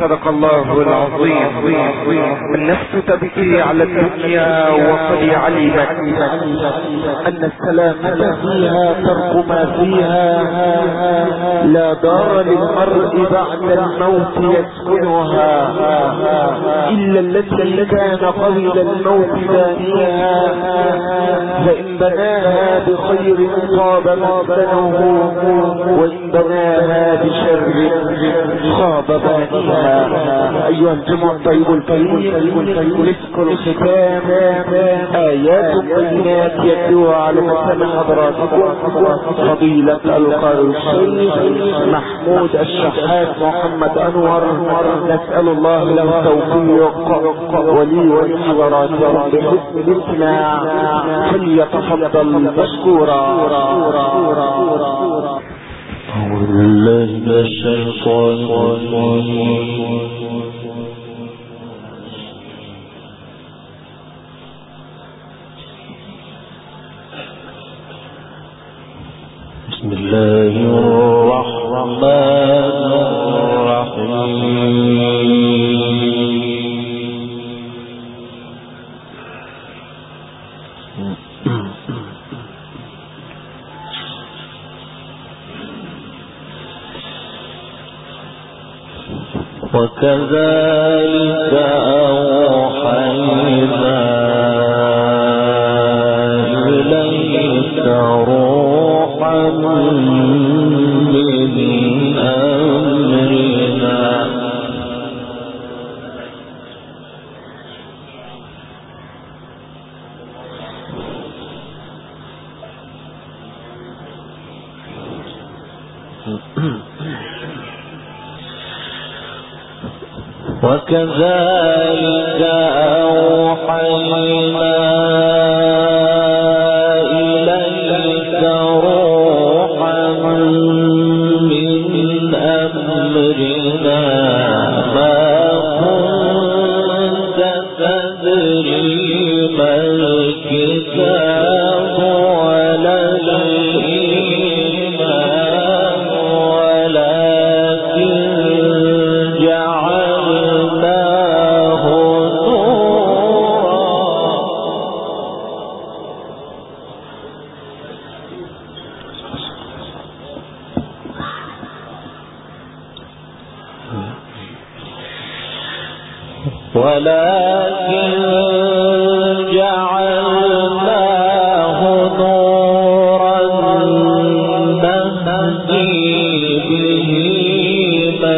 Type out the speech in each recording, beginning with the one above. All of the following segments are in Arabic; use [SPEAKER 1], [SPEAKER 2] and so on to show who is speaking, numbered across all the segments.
[SPEAKER 1] صدق الله العظيم. النفس تبكي على الدنيا وقد علمت أن السلامة فيها ترك ما فيها. لا دار للمرء بعد الموت يسكنها إلا التي كان قبل الموت بانيها. فإن بناها بخير طاب مسكنه وإن بناها بشر خاب بانيها أيها الجمع الطيب الكريم مسك الختام آيات بينات يتلوها على مسامع حضراتكم فضيلة القارئ الشيخ محمود الشحات محمد أنور نسأل الله له التوفيق ولي ولحضراتكم بحسن الاستماع فليتفضل مشكورا.
[SPEAKER 2] الرحمن الرحيم. وكذلك أوحينا وكذلك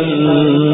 [SPEAKER 2] من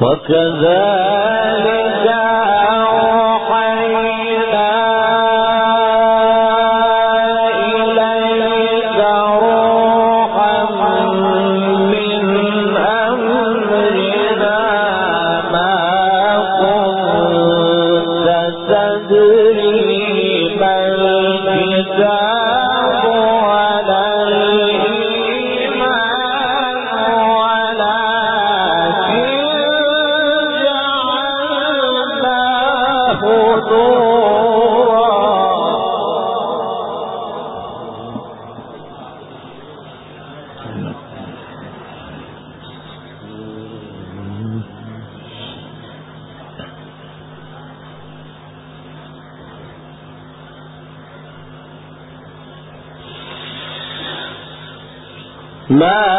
[SPEAKER 2] وكذلك ما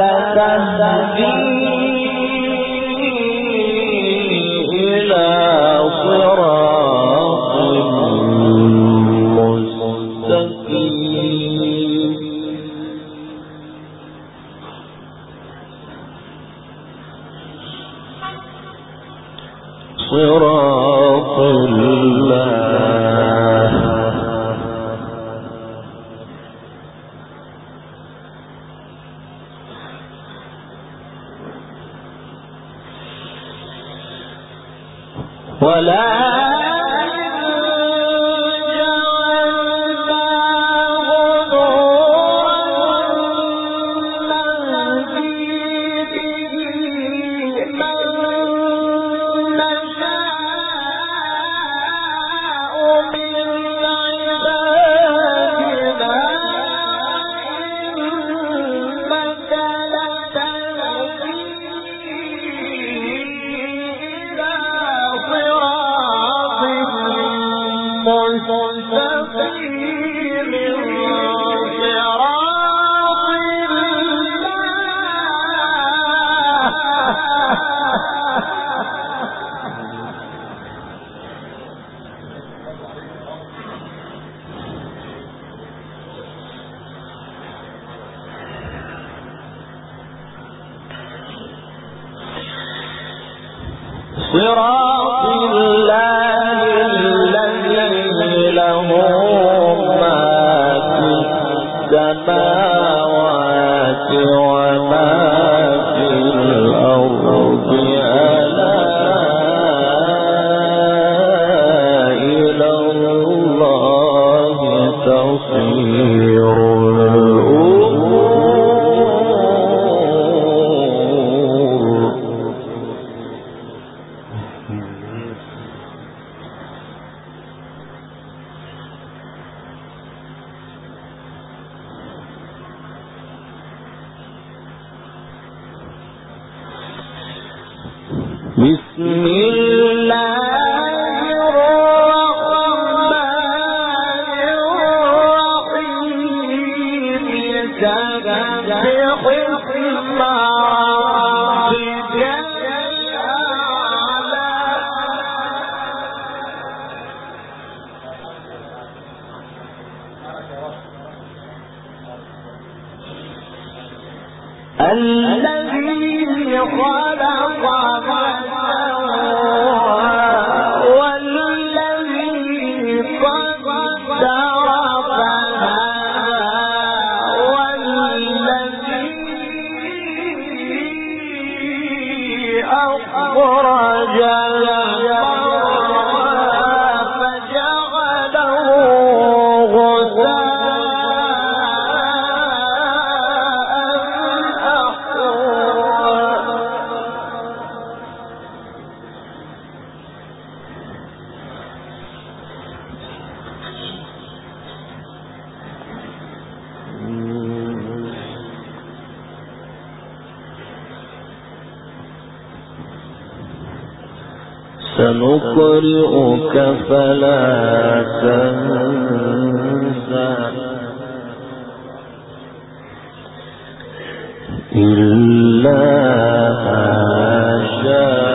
[SPEAKER 2] لتهدي السماوات وما في الأرض. بسم الله سنقرئك فلا تنسى إلا ما شاء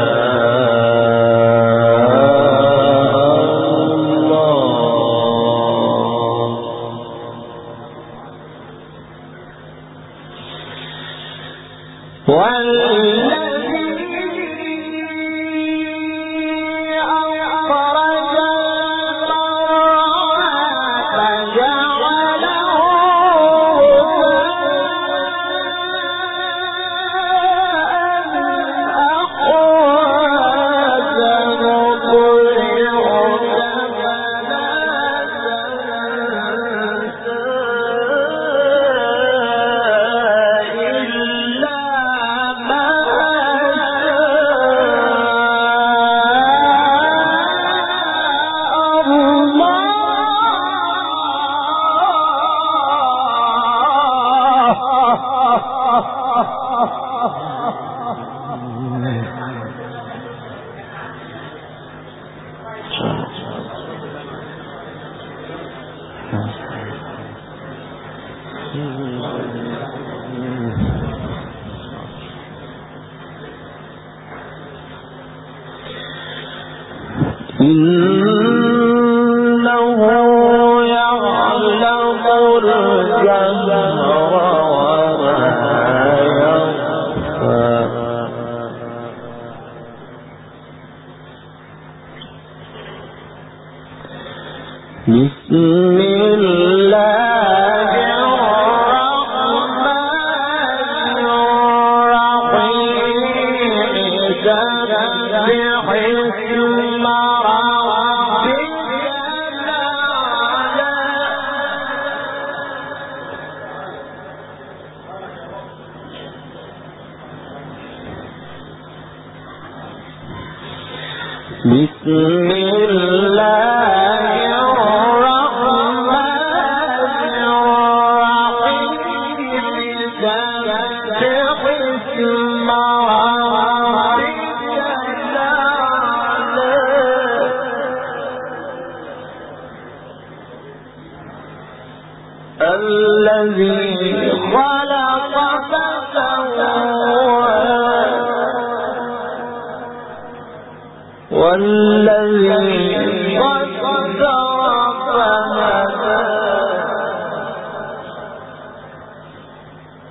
[SPEAKER 2] إن بسم الله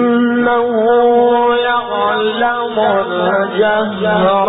[SPEAKER 2] إنه يعلم الجهر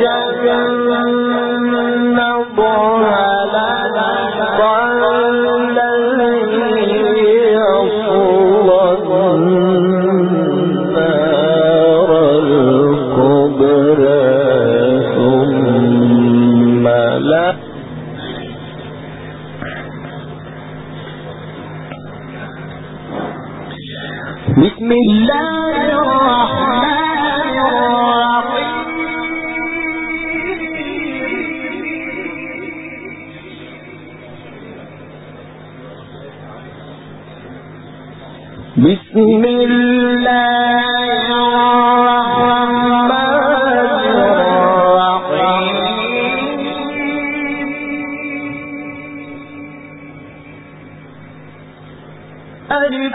[SPEAKER 2] وجنات ألف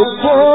[SPEAKER 1] 有。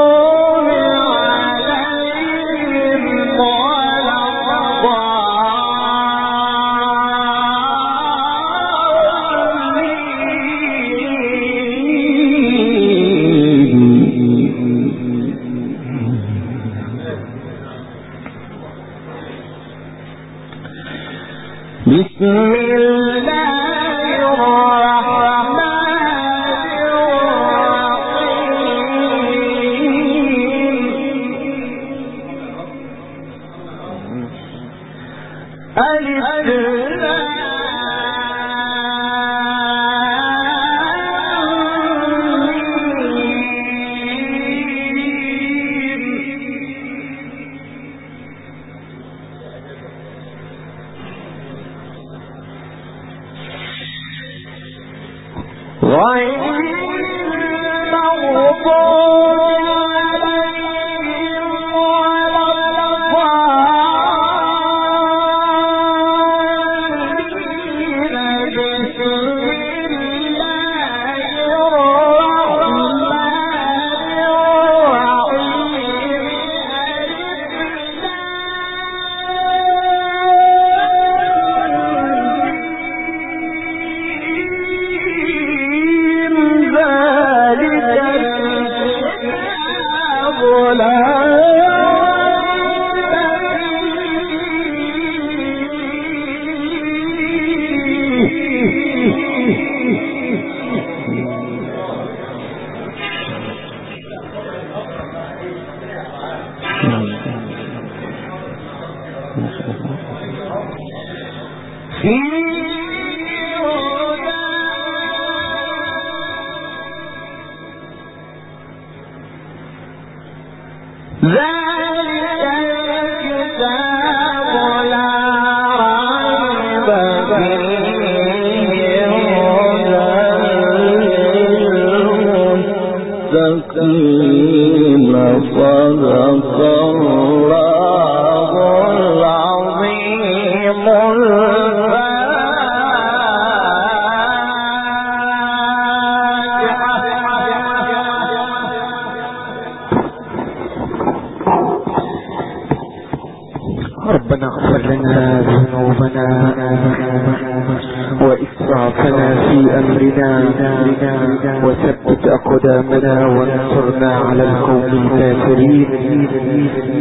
[SPEAKER 1] ہے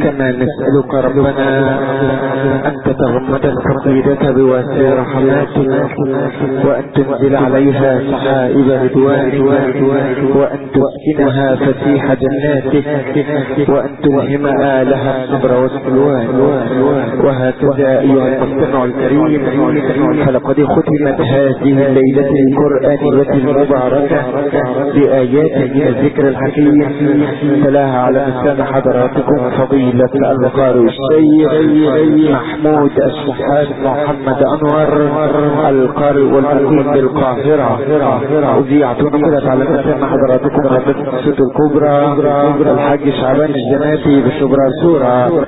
[SPEAKER 1] كما نسألك ربنا أن تتغمد الفقيدة بواسع رحماتك وأن تنزل عليها سحائب رضوانك وأن تسكنها فسيح جناتك وأن تلهم آلها الصبر والسلوان وهكذا أيها المستمع الكريم فلقد ختمت هذه الليلة القرآنية المباركة بآيات من الذكر الحكيم تلاها على لسان حضراتكم فضيلة القارئ الشيخ محمود الشحات محمد أنور القارئ والمقيم بالقاهرة. أذيعت نزلت على لسان حضراتكم الصوت الكبرى الحاج شعبان الجناتي بشبرا سورة.